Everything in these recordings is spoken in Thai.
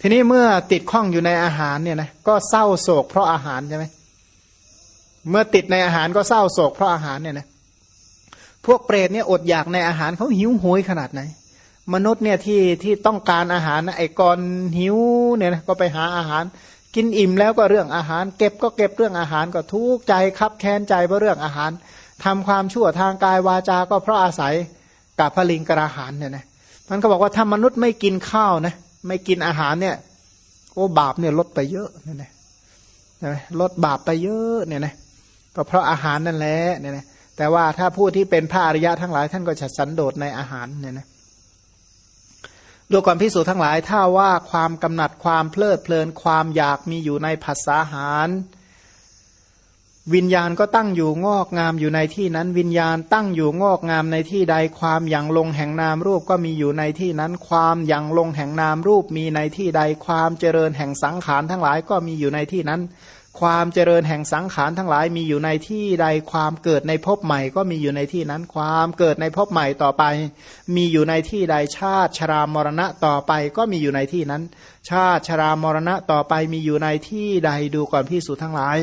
ทีนี้เมื่อติดข้องอยู่ในอาหารเนี่ยนะก็เศร้าโศกเพราะอาหารใช่ไหมเมื่อติดในอาหารก็เศร้าโศกเพราะอาหารเนี่ยนะพวกเปรตเนี่ยอดอยากในอาหารเขาหิวโหยขนาดไหน มนุษย์เนี่ยที่ที่ต้องการอาหารนะไอ้กอนหิวเนี่ยนะก็ไปหาอาหาร กินอิ่มแล้วก็เรื่องอาหาร เก็บก็เก็บเรื่องอาหารก็ทุกข์ใจคับแค้นใจเพราะเรื่องอาหารทำความชั่วทางกายวาจาก็เพราะอาศัยกับพลิงกระหารเนี่ยนะมันก็บอกว่าถ้ามนุษย์ไม่กินข้าวนะ ไม่กินอาหารเนี่ย โอ้บาปเนี่ยลดไปเยอะเนี่ยนะลดบาปไปเยอะเนี่ยนะก็เพราะอาหารนั่นแหละเนี่ยนะแต่ว่าถ้าผู้ที่เป็นพระอริยะทั้งหลาย ท่านก็จะสันโดษในอาหารเนี่ยนะดูก่อนพิสูจทั้งหลายถ้าว่าความกำหนัดความเพลิดเพลินความอยากมีอยู่ในภาษาหาร วิญญาณก็ตั้งอยู่งอกงามอยู่ในที่นั้น วิญญาณตั้งอยู่งอกงามในที่ใดความอย่างลงแห่งนามรูปก็มีอยู่ในที่นั้น ความอย่างลงแห่งนามรูปมีในที่ใดความเจริญแห่งสังขารทั้งหลายก็มีอยู่ในที่นั้น ความเจริญแห่งสังขารทั้งหลายมีอยู่ในที่ใดความเกิดในภพใหม่ก็มีอยู่ในที่นั้นความเกิดในภพใหม่ต่อไป มีอยู่ในที่ใดชาติชรามรณะต่อไปก็มีอยู่ในที่นั้น ชาติชรามรณะต่อไปมีอยู่ในที่ใดดูก่อนพิสูจทั้งหลาย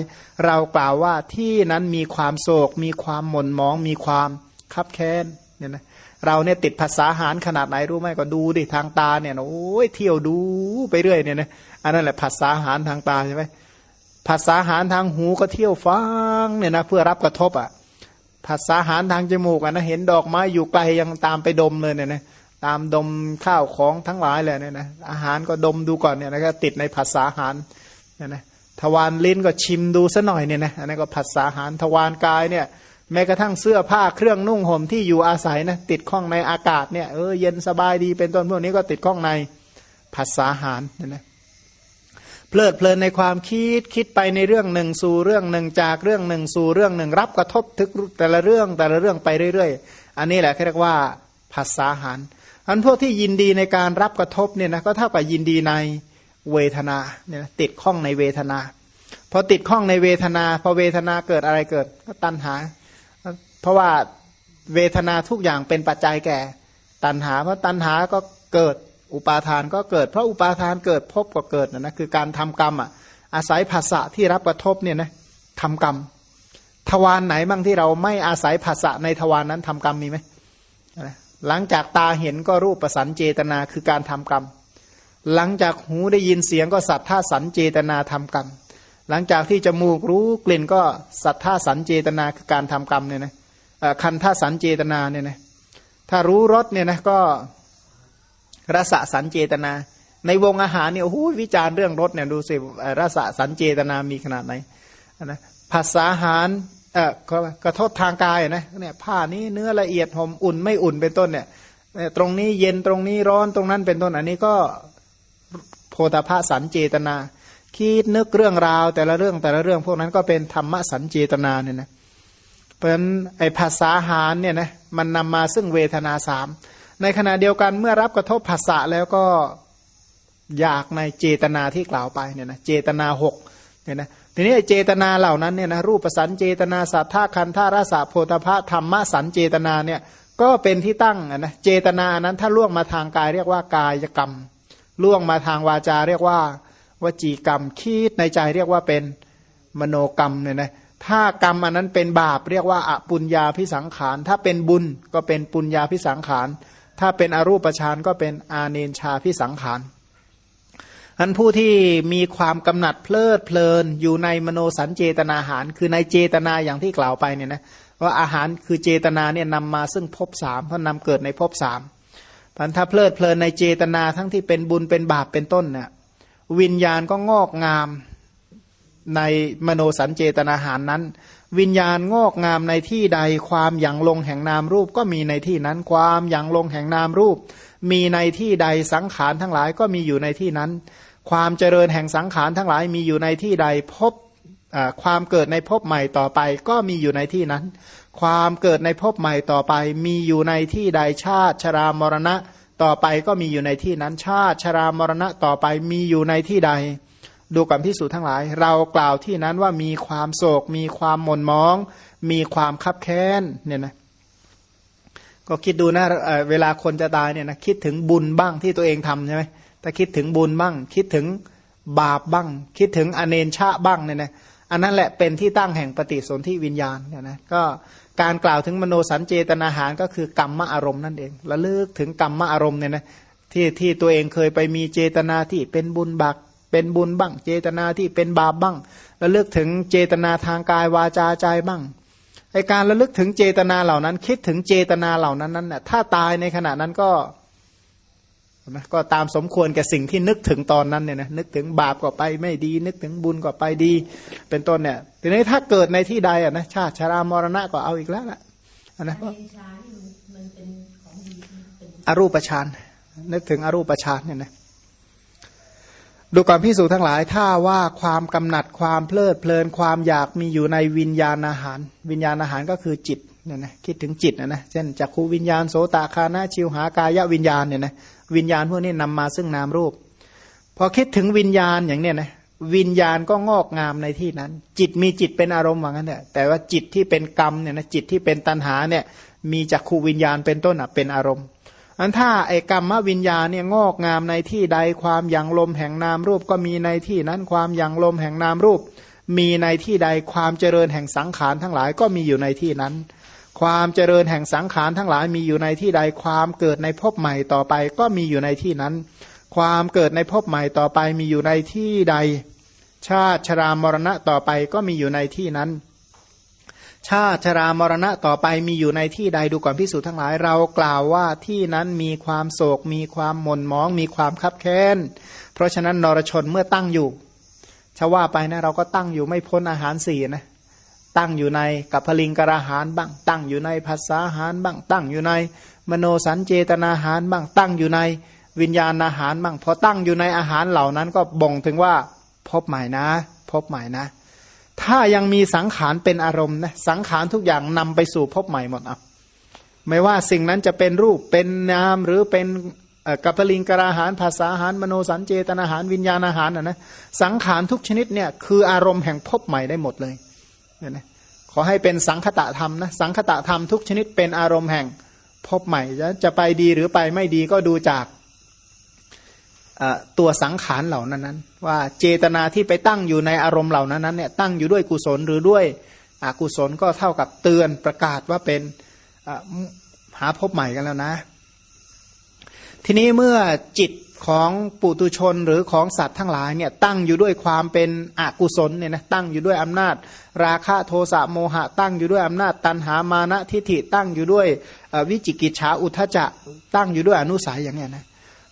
เรากล่าวว่าที่นั้นมีความโศก มีความหม่นมองมีความคับแค้นเนี่ยนะเราเนี่ยติดภาษาหารขนาดไหนรู้ไหมก็ดูดิทางตาเนี่ยโอ้ยเที่ยวดูไปเรื่อยเนี่ยนะอันนั้นแหละภาษาหารทางตาใช่ไหม ภาษาหารทางหูก็เที่ยวฟังเนี่ยนะเพื่อรับกระทบอะภาษาหารทางจมูกอะนะเห็นดอกไม้อยู่ไกลยังตามไปดมเลยเนี่ยนะตามดมข้าวของทั้งหลายเลยเนี่ยนะอาหารก็ดมดูก่อนเนี่ยนะก็ติดในภาษาหารเนี่ยนะทวารลิ้นก็ชิมดูซะหน่อยเนี่ยนะอันนี้ก็ภาษาหารทวารกายเนี่ยแม้กระทั่งเสื้อผ้าเครื่องนุ่งห่มที่อยู่อาศัยนะติดข้องในอากาศเนี่ยเออเย็นสบายดีเป็นต้นพวกนี้ก็ติดข้องในภาษาหารเนี่ยนะ เพลิดเพลินในความคิดคิดไปในเรื่องหนึ่งสู่เรื่องหนึ่งจากเรื่องหนึ่งสู่เรื่องหนึ่ง รับกระทบทึกแต่ละเรื่องแต่ละเรื่องไปเรื่อย ๆ อันนี้แหละเรียกว่าภาษาหารอันพวกที่ยินดีในการรับกระทบเนี่ยนะก็เท่ากับยินดีในเวทนาเนี่ยติดข้องในเวทนาพอติดข้องในเวทนาพอเวทนาเกิดอะไรเกิดก็ตัณหา เพราะว่าเวทนาทุกอย่างเป็นปัจจัยแก่ ตัณหาเพราะตัณหาก็เกิด อุปาทานก็เกิด เพราะอุปาทานเกิดพบก็เกิดนะนะคือการทำกรรมอะอาศัยภาษะที่รับกระทบเนี่ยนะทำกรรม ทวารไหนบ้างที่เราไม่อาศัยภาษะในทวารนนั้นทำกรรมมีไหมหลังจากตาเห็นก็รูปประสันเจตนาคือการทำกรรม หลังจากหูได้ยินเสียงก็สัทธาสันเจตนาทำกรรม หลังจากที่จมูกรู้กลิ่นก็สัทธาสันเจตนาคือการทำกรรมเนี่ยนะคันท่าสันเจตนาเนี่ยนะถ้ารู้รสเนี่ยนะก็ รสสันเจตนา ในวงอาหารเนี่ยโอ้โหวิจารณ์เรื่องรสเนี่ยดูสิรสสันเจตนามีขนาดไหนนะภาษาหารเออกระทบทางกายนะเนี่ยผ้านี้เนื้อละเอียดหอมอุ่นไม่อุ่นเป็นต้นเนี่ยตรงนี้เย็นตรงนี้ร้อนตรงนั้นเป็นต้น อันนี้ก็โพธาภาสันเจตนา คิดนึกเรื่องราวแต่ละเรื่องแต่ละเรื่องพวกนั้นก็เป็นธรรมสันเจตนาเนี่ยนะเพราะฉะนั้นไอภาษาหารเนี่ยนะมันนำมาซึ่งเวทนาสาม ในขณะเดียวกันเมื่อรับกระทบภาษะแล้วก็อยากในเจตนาที่กล่าวไปเนี่ยนะเจตนาหกเนี่ยนะทีนี้เจตนาเหล่านั้นเนี่ยนะรูปสันเจตนาสัทธาคันธารสะโพธพะธรรมสันเจตนาเนี่ยก็เป็นที่ตั้งนะเจตนานั้นถ้าล่วงมาทางกายเรียกว่ากายกรรม ล่วงมาทางวาจาเรียกว่าวจีกรรมคิดในใจเรียกว่าเป็นมโนกรรมเนี่ยนะถ้ากรรมอันนั้นเป็นบาปเรียกว่าอปุญญาพิสังขาร ถ้าเป็นบุญก็เป็นปุญญาพิสังขาร ถ้าเป็นอรูปฌานก็เป็นอาเนชาพิสังขารอันผู้ที่มีความกำหนัดเพลิดเพลินอยู่ในมโนสัญเจตนาหาร คือในเจตนาอย่างที่กล่าวไปเนี่ยนะว่าอาหารคือเจตนาเนี่ยนำมาซึ่งภพสามเพราะนำเกิดในภพสามพันถ้าเพลิดเพลินในเจตนาทั้งที่เป็นบุญเป็นบาปเป็นต้นเนี่ยวิญญาณก็งอกงาม ในมโนสัญเจตนาหารนั้น วิญญาณงอกงามในที่ใดความอย่างลงแห่งนามรูปก็มีในที่นั้น ความอย่างลงแห่งนามรูป มีในที่ใดสังขารทั้งหลายก็มีอยู่ในที่นั้น ความเจริญแห่งสังขารทั้งหลายมีอยู่ในที่ใดพบความเกิดในภพใหม่ต่อไปก็มีอยู่ในที่นั้น ความเกิดในภพใหม่ต่อไป มีอยู่ในที่ใดชาติชรามรณะต่อไปก็มีอยู่ในที่นั้นชาติชรามรณะต่อไปมีอยู่ในที่ใด ดูกับพิสูจทั้งหลาย เรากล่าวที่นั้นว่ามีความโศก มีความหม่นมอง มีความคับแค้นเนี่ยนะก็คิดดูนะเวลาคนจะตายเนี่ยนะคิดถึงบุญบ้างที่ตัวเองทำใช่ไหมถ้าคิดถึงบุญบ้าง คิดถึงบาปบ้าง คิดถึงอเนนชาบ้างเนี่ยนะอันนั้นแหละเป็นที่ตั้งแห่งปฏิสนธิวิญญาณเนี่ยนะก็การกล่าวถึงมโนสัญเจตนาหารก็คือกรรมอารมณ์นั่นเองระลึกถึงกรรมอารมณ์เนี่ยนะที่ที่ตัวเองเคยไปมีเจตนาที่เป็นบุญบัก เป็นบุญบ้าง เจตนาที่เป็นบาปบ้างระลึกถึงเจตนาทางกายวาจาใจบ้างไอการระลึกถึงเจตนาเหล่านั้น คิดถึงเจตนาเหล่านั้นนั้นน่ะถ้าตายในขณะนั้นก็นะก็ตามสมควรแก่สิ่งที่นึกถึงตอนนั้นเนี่ยนะนึกถึงบาปก็ไปไม่ดี นึกถึงบุญก็ไปดี เป็นต้นเนี่ยทีนี้ถ้าเกิดในที่ใดอะนะชาติชรามรณะก็เอาอีกแล้วล่ะนะอรูปฌานนึกถึงอรูปฌานเนี่ยนะ ดูความพิสูจน์ทั้งหลายถ้าว่าความกำหนัดความเพลิดเพลินความอยากมีอยู่ในวิญญาณอาหาร วิญญาณอาหารก็คือจิตเนี่ยนะคิดถึงจิตนะนะเช่นจักขูวิญญาณโสตคานาชิวหากายวิญญาณเนี่ยนะวิญญาณพวกนี้นำมาซึ่งนามรูป พอคิดถึงวิญญาณอย่างเนี้ยนะวิญญาณก็งอกงามในที่นั้น จิตมีจิตเป็นอารมณ์ว่างั้นเนี่ยแต่ว่าจิตที่เป็นกรรมเนี่ยนะจิตที่เป็นตัณหาเนี่ยมีจักขูวิญญาณเป็นต้นอะเป็นอารมณ์ อันถ้าไอ้กรรมวิญญาณเนี่ยงอกงามในที่ใดความยังลมแห่งนามรูปก็มีในที่นั้นความยังลมแห่งนามรูป มีในที่ใดความเจริญแห่งสังขารทั้งหลายก็มีอยู่ในที่นั้น ความเจริญแห่งสังขารทั้งหลายมีอยู่ในที่ใดความเกิดในภพใหม่ต่อไป ก็มีอยู่ในที่นั้น ความเกิดในภพใหม่ต่อไปมีอยู่ในที่ใด ชาติชรามรณะต่อไปก็มีอยู่ในที่นั้น ชาติชรามรณะต่อไปมีอยู่ในที่ใดดูก่อนพิสูจน์ทั้งหลาย เรากล่าวว่าที่นั้นมีความโศก มีความหม่นมอง มีความคับแค้น เพราะฉะนั้นนรชนเมื่อตั้งอยู่ชาว่าไปนะเราก็ตั้งอยู่ไม่พ้นอาหารสี่นะตั้งอยู่ในกับพลิงกระหารบ้าง ตั้งอยู่ในภาษาหารบ้าง ตั้งอยู่ใน มโนสัญเจตนาหารบ้าง ตั้งอยู่ในวิญญาณอาหารบ้างพอตั้งอยู่ในอาหารเหล่านั้นก็บ่งถึงว่าพบใหม่นะ พบใหม่นะ ถ้ายังมีสังขารเป็นอารมณ์นะสังขารทุกอย่างนำไปสู่พบใหม่หมดอะไม่ว่าสิ่งนั้นจะเป็นรูปเป็นนามหรือเป็นกัปลิงกราหารภาษาหารมโนสัญเจตนาหารวิญญาณอาหารนะนะสังขารทุกชนิดเนี่ยคืออารมณ์แห่งพบใหม่ได้หมดเลยเนี่ยนะขอให้เป็นสังคตะธรรมนะสังคตะธรรมทุกชนิดเป็นอารมณ์แห่งพบใหม่จะไปดีหรือไปไม่ดีก็ดูจาก ตัวสังขารเหล่านั้นนั้นว่าเจตนาที่ไปตั้งอยู่ในอารมณ์เหล่านั้นนั้นเนี่ยตั้งอยู่ด้วยกุศลหรือด้วยอกุศลก็เท่ากับเตือนประกาศว่าเป็นหาพบใหม่กันแล้วนะ ทีนี้เมื่อจิตของปุตุชนหรือของสัตว์ทั้งหลายเนี่ยตั้งอยู่ด้วยความเป็นอกุศลเนี่ยนะตั้งอยู่ด้วยอำนาจ ราคะโทสะโมหะ ตั้งอยู่ด้วยอำนาจตันหามานะทิฏฐิตั้งอยู่ด้วยวิจิกิจฉาอุทจจะตั้งอยู่ด้วยอนุสัยอย่างเนี้ยนะ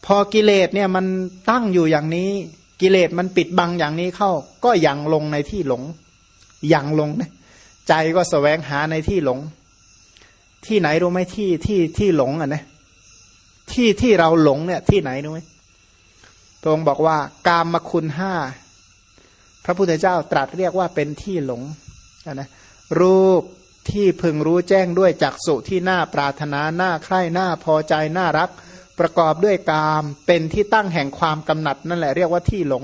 พอกิเลสเนี่ยมันตั้งอยู่อย่างนี้ กิเลสมันปิดบังอย่างนี้เข้า ก็ยังลงในที่หลงยังลงนะใจก็สแสวงหาในที่หลง ที่ไหนรู้ไหมที่ที่ที่หลงอะนะที่ที่เราหลงเนี่ยที่ไหนรู้ไหมตรงบอกว่ากามมคุณห้าพระพุทธเจ้าตรัสเรียกว่าเป็นที่หลงนะรูปที่พึงรู้แจ้งด้วยจักสุที่น่าปรารถนาหน้าใคร่หน้าพอใจน่ารัก ประกอบด้วยกาม เป็นที่ตั้งแห่งความกำหนัดนั่นแหละเรียกว่าที่หลง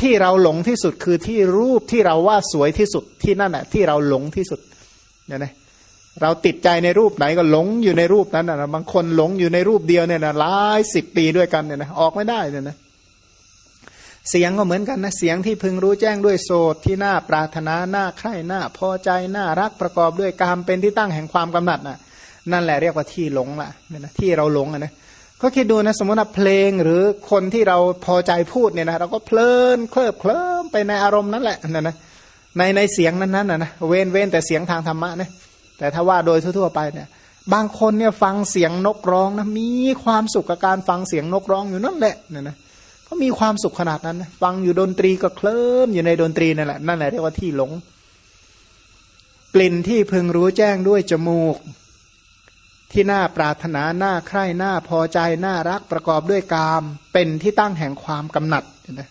ที่เราหลงที่สุดคือที่รูปที่เราว่าสวยที่สุดที่นั่นแหะที่เราหลงที่สุดเนี่ยนะเราติดใจในรูปไหนก็หลงอยู่ในรูปนั้นนะบางคนหลงอยู่ในรูปเดียวเนี่ยนะหลายสิบปีด้วยกันเนี่ยนะออกไม่ได้เนี่ยนะเสียงก็เหมือนกันนะเสียงที่พึงรู้แจ้งด้วยโสดที่น่าปรารถนาหน้าใคร่หน้าพอใจน่ารักประกอบด้วยกามเป็นที่ตั้งแห่งความกำหนัดน่ะนั่นแหละเรียกว่าที่หลงละเนี่ยนะที่เราหลงอะนะ ก็คิดดูนะสมมติว่าเพลงหรือคนที่เราพอใจพูดเนี่ยนะเราก็เพลินเคลิบเคลิ้มไปในอารมณ์นั้นแหละนะนะในในเสียงนั้นๆนะนะเว้นเว้นแต่เสียงทางธรรมะนะแต่ถ้าว่าโดยทั่วๆไปเนี่ย บางคนเนี่ยฟังเสียงนกร้องนะมีความสุขกับการฟังเสียงนกร้องอยู่นั่นแหละเนี่ยนะก็มีความสุขขนาดนั้นนะฟังอยู่ดนตรีก็เคลิ้มอยู่ในดนตรีนั่นแหละนั่นแหละเรียกว่าที่หลง กลิ่นที่พึงรู้แจ้งด้วยจมูก ที่น่าปรารถนาน้าใคร่น้าพอใจน่ารักประกอบด้วยกาม เป็นที่ตั้งแห่งความกำหนัดนะ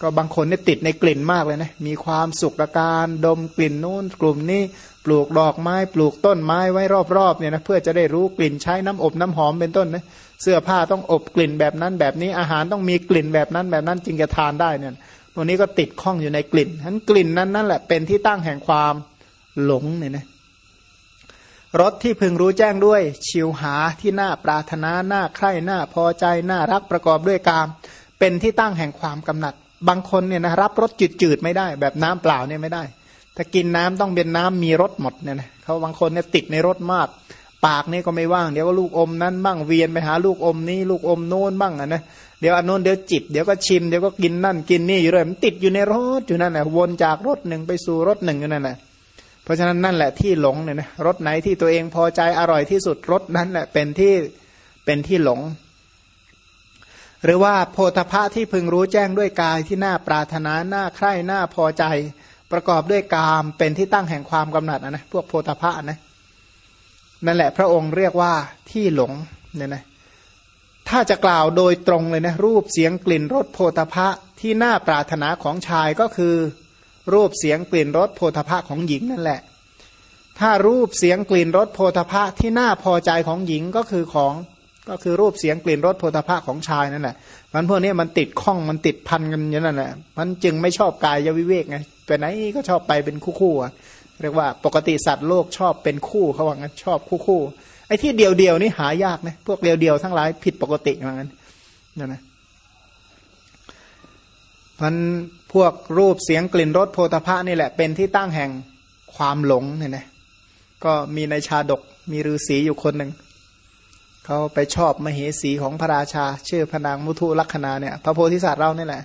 ก็บางคนเนี่ยติดในกลิ่นมากเลยนะมีความสุขกับการดมกลิ่นนู้นกลุ่มนี้ปลูกดอกไม้ปลูกต้นไม้ไว้รอบๆเนี่ยนะเพื่อจะได้รู้กลิ่นใช้น้ำอบน้ำหอมเป็นต้นนะเสื้อผ้าต้องอบกลิ่นแบบนั้นแบบนี้อาหารต้องมีกลิ่นแบบนั้นแบบนั้นจึงจะทานได้เนี่ยตัวนี้ก็ติดข้องอยู่ในกลิ่นทั้นกลิ่นนั้นนั่นแหละเป็นที่ตั้งแห่งความหลงเนี่ยนะ รสที่พึงรู้แจ้งด้วย ชิวหาที่น่าปรารถนาน่าใคร่น่าพอใจน่ารักประกอบด้วยกาม เป็นที่ตั้งแห่งความกำหนัด บางคนเนี่ยนะรับรสจืดๆไม่ได้ แบบน้ำเปล่าเนี่ยไม่ได้ ถ้ากินน้ำต้องเป็นน้ำมีรสหมดเนี่ยนะเขาบางคนเนี่ยติดในรสมาก ปากนี่ก็ไม่ว่าง เดี๋ยวก็ลูกอมนั้นบ้างเวียนไปหาลูกอมนี้ ลูกอมโน้นบ้างอะนะเดี๋ยวอันโน้นเดี๋ยวจิบเดี๋ยวก็ชิมเดี๋ยวก็กินนั่นกินนี่อยู่เลยมันติดอยู่ในรสอยู่นั่นแหละวนจากรสหนึ่งไปสู่รสหนึ่งอยู่นั่นแหละ เพราะฉะนั้นนั่นแหละที่หลงเนี่ยนะรสไหนที่ตัวเองพอใจอร่อยที่สุดรสนั้นแหละเป็นที่เป็นที่หลง หรือว่าโพธพะที่พึงรู้แจ้งด้วยกายที่น่าปรารถนาน่าใคร่น่าพอใจ ประกอบด้วยกามเป็นที่ตั้งแห่งความกำหนัดนะนะพวกโพธพะนะนั่นแหละพระองค์เรียกว่าที่หลงเนี่ยนะถ้าจะกล่าวโดยตรงเลยนะรูปเสียงกลิ่นรสโพธพะที่น่าปรารถนาของชายก็คือ รูปเสียงกลิ่นรสโพธพะของหญิงนั่นแหละ ถ้ารูปเสียงกลิ่นรสโพธพะที่น่าพอใจของหญิงก็คือของก็คือรูปเสียงกลิ่นรสโพธพะของชายนั่นแหละมันพวกนี้มันติดข้องมันติดพันกันอย่างนั้นแหละมันจึงไม่ชอบกายยวิเวกไงไปไหนก็ชอบไปเป็นคู่คู่เรียกว่าปกติสัตว์โลกชอบเป็นคู่เขาว่างั้นชอบคู่คู่ไอ้ที่เดียวเดียวนี่หายากนะพวกเดียวเดียวทั้งหลายผิดปกติเหมือนกันนั่นนะ มันพวกรูปเสียงกลิ่นรสโพธาภะนี่แหละเป็นที่ตั้งแห่งความหลงเนี่ยนะก็มีในชาดกมีฤาษีอยู่คนหนึ่งเขาไปชอบมเหสีของพระราชา ชื่อพนางมุทุลักษณาเนี่ย พระโพธิสัตว์เรานี่แหละ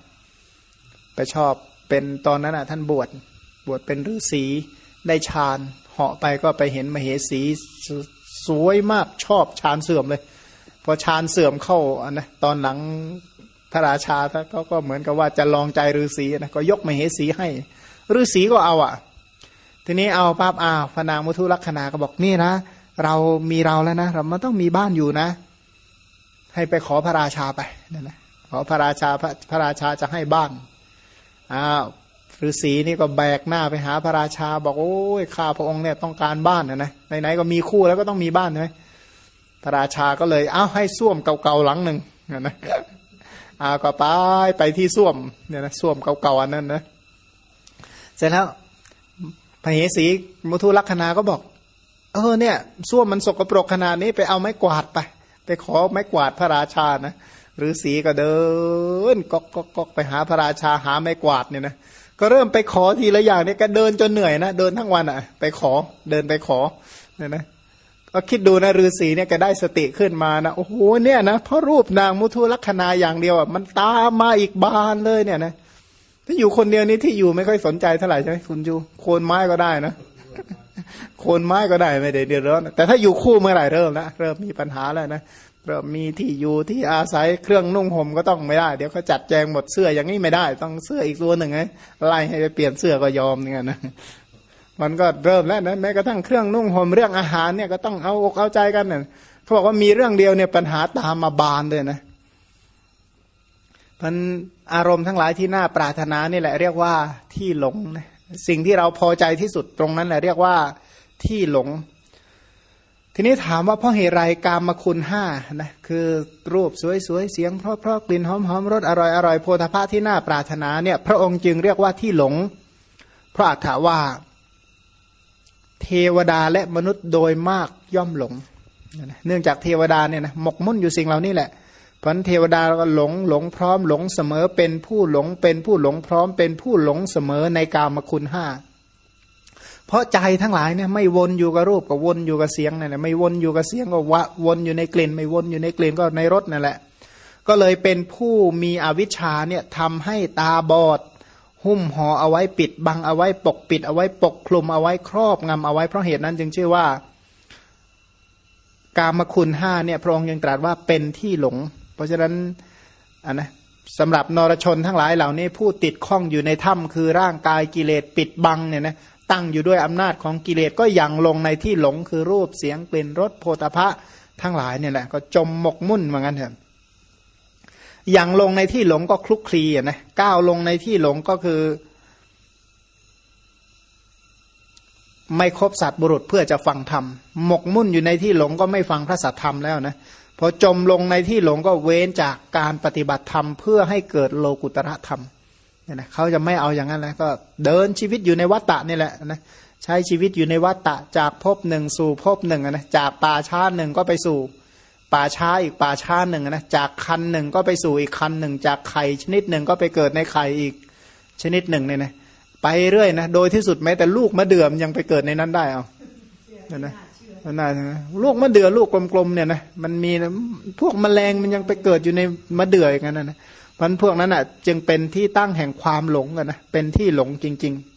ไปชอบเป็นตอนนั้นอะท่านบวชบวชเป็นฤาษีได้ฌานเหาะไปก็ไปเห็นมเหสีสวยมากชอบฌานเสื่อมเลย พอฌานเสื่อมเข้าอันนะตอนหลัง ระราชาเขาก็เหมือนกับว่าจะลองใจฤาษีนะก็ยกมเหสีให้ฤาษีก็เอาอะ ทีนี้เอาปั๊บอ้าวพนางมุทุลักษณาก็บอกนี่นะเรามีเราแล้วนะเรามันต้องมีบ้านอยู่นะ ให้ไปขอพระราชาไปนั่นนะขอพระราชาพระพระราชาจะให้บ้านอ้าวฤาษีนี่ก็แบกหน้าไปหาพระราชา บอกโอ้ยข้าพระองค์เนี่ยต้องการบ้านนะนะไหนๆก็มีคู่แล้วก็ต้องมีบ้านใช่ไหมพระราชาก็เลย เอ้าให้ส้วมเก่าๆหลังหนึ่งนะ อาก็ไปไปที่ส้วมเนี่ยนะส้วมเก่าๆอันนั้นนะเสร็จแล้วพระเหสีมุทุลักษณาก็บอก เออเนี่ยส้วมมันสกปรกขนาดนี้ไปเอาไม้กวาดไป ไปขอไม้กวาดพระราชานะหรือสีก็เดินก๊อกก๊อกก๊อกไปหาพระราชาหาไม้กวาดเนี่ยนะก็เริ่มไปขอทีละอย่างเนี่ยก็เดินจนเหนื่อยนะเดินทั้งวันอะ ไปขอเดินไปขอเนี่ยนะ ก็คิดดูนะฤาษีเนี่ยแกได้สติขึ้นมานะโอ้โหเนี่ยนะเพราะรูปนางมุทุลักษณาอย่างเดียวอะมันตามมาอีกบานเลยเนี่ยนะถ้าอยู่คนเดียวนี้ที่อยู่ไม่ค่อยสนใจเท่าไหร่ใช่ไหมคุณจูโคนไม้ก็ได้นะโคนไม้ก็ได้ไม่ได้เดือดร้อนแต่ถ้าอยู่คู่เมื่อไหร่เริ่มแล้วเริ่มมีปัญหาแล้วนะเริ่มมีที่อยู่ที่อาศัยเครื่องนุ่งห่มก็ต้องไม่ได้ เดี๋ยวเขาจัดแจงหมดเสื้ออย่างนี้ไม่ได้ ต้องเสื้ออีกตัวหนึ่งไงไล่ให้ไปเปลี่ยนเสื้อก็ยอมเนี่ยนะ มันก็เริ่มแล้วนะแม้กระทั่งเครื่องนุ่งห่มเรื่องอาหารเนี่ยก็ต้องเอาอกเอาใจกันเนี่ยเขาบอกว่ามีเรื่องเดียวเนี่ยปัญหาตามมาบานเลยนะมันอารมณ์ทั้งหลายที่น่าปรารถนานี่แหละ เรียกว่าที่หลงนะสิ่งที่เราพอใจที่สุดตรงนั้นแหละเรียกว่าที่หลง ทีนี้ถามว่าเพราะเหตุไรกามมาคุณห้านะคือรูปสวยๆเสียงเพราะๆกลิ่นหอมๆรสอร่อยอร่อยโพธาภาที่น่าปรารถนาเนี่ย พระองค์จึงเรียกว่าที่หลงเพราะอัถาว่า เทวดาและมนุษย์โดยมากย่อมหลง เนื่องจากเทวดาเนี่ยนะหมกมุ่นอยู่สิ่งเหล่านี้แหละเพราะเทวดาก็หลงหลงพร้อมหลงเสมอเป็นผู้หลงเป็นผู้หลงพร้อมเป็นผู้หลงเสมอในกามคุณห้าเพราะใจทั้งหลายเนี่ยไม่วนอยู่กับรูปก็วนอยู่กับเสียงนั่นแหละไม่วนอยู่กับเสียงก็วะวนอยู่ในกลิ่น ไม่วนอยู่ในกลิ่นก็ในรสนั่นแหละ ก็เลยเป็นผู้มีอวิชชาเนี่ยทำให้ตาบอด หุ้มห่อเอาไว้ปิดบังเอาไว้ปกปิด เอาไว้ปกคลุมเอาไว้ครอบงำเอาไว้เพราะเหตุนั้นจึงชื่อว่า กามคุณห้าเนี่ยพระองค์ยังตรัสว่าเป็นที่หลง เพราะฉะนั้นอันนะสำหรับนรชนทั้งหลายเหล่านี้ผู้ติดข้องอยู่ในถ้ำคือร่างกายกิเลสปิดบังเนี่ยนะตั้งอยู่ด้วยอำนาจของกิเลสก็ยังลงในที่หลงคือรูปเสียงกลิ่นรสโพธพะทั้งหลายเนี่ยแหละก็จมหมกมุ่นเหมือนกันเถอะ อย่างลงในที่หลงก็คลุกคลีนะก้าวลงในที่หลงก็คือ ไม่คบสัตว์บุรุษเพื่อจะฟังธรรมหมกมุ่นอยู่ในที่หลงก็ไม่ฟังพระสัทธรรมแล้วนะพอจมลงในที่หลงก็เว้นจากการปฏิบัติธรรม เพื่อให้เกิดโลกุตระธรรมเนี่ยนะเขาจะไม่เอาอย่างนั้นนะก็เดินชีวิตอยู่ในวัฏฏะนี่แหละนะใช้ชีวิตอยู่ในวัฏฏะจากภพหนึ่งสู่ภพหนึ่งนะจากป่าช้าหนึ่งก็ไปสู่ ป่าช้าอีกป่าช้าหนึ่งนะจากคันหนึ่งก็ไปสู่อีกคันหนึ่ง จากไข่ชนิดหนึ่งก็ไปเกิดในไข่อีกชนิดหนึ่งเนี่ยนะไปเรื่อยนะโดยที่สุดแม้แต่ลูกมะเดื่อมยังไปเกิดในนั้นได้เอาเห็นไหมน่าใช่ไหมลูกมะเดื่อลูกกลมๆเนี่ยนะมันมีพวกแมลงมันยังไปเกิดอยู่ในมะเดื่ออย่างนั้นนะนะมันพวกนั้นอะ จึงเป็นที่ตั้งแห่งความหลงกันนะเป็นที่หลงจริง ๆ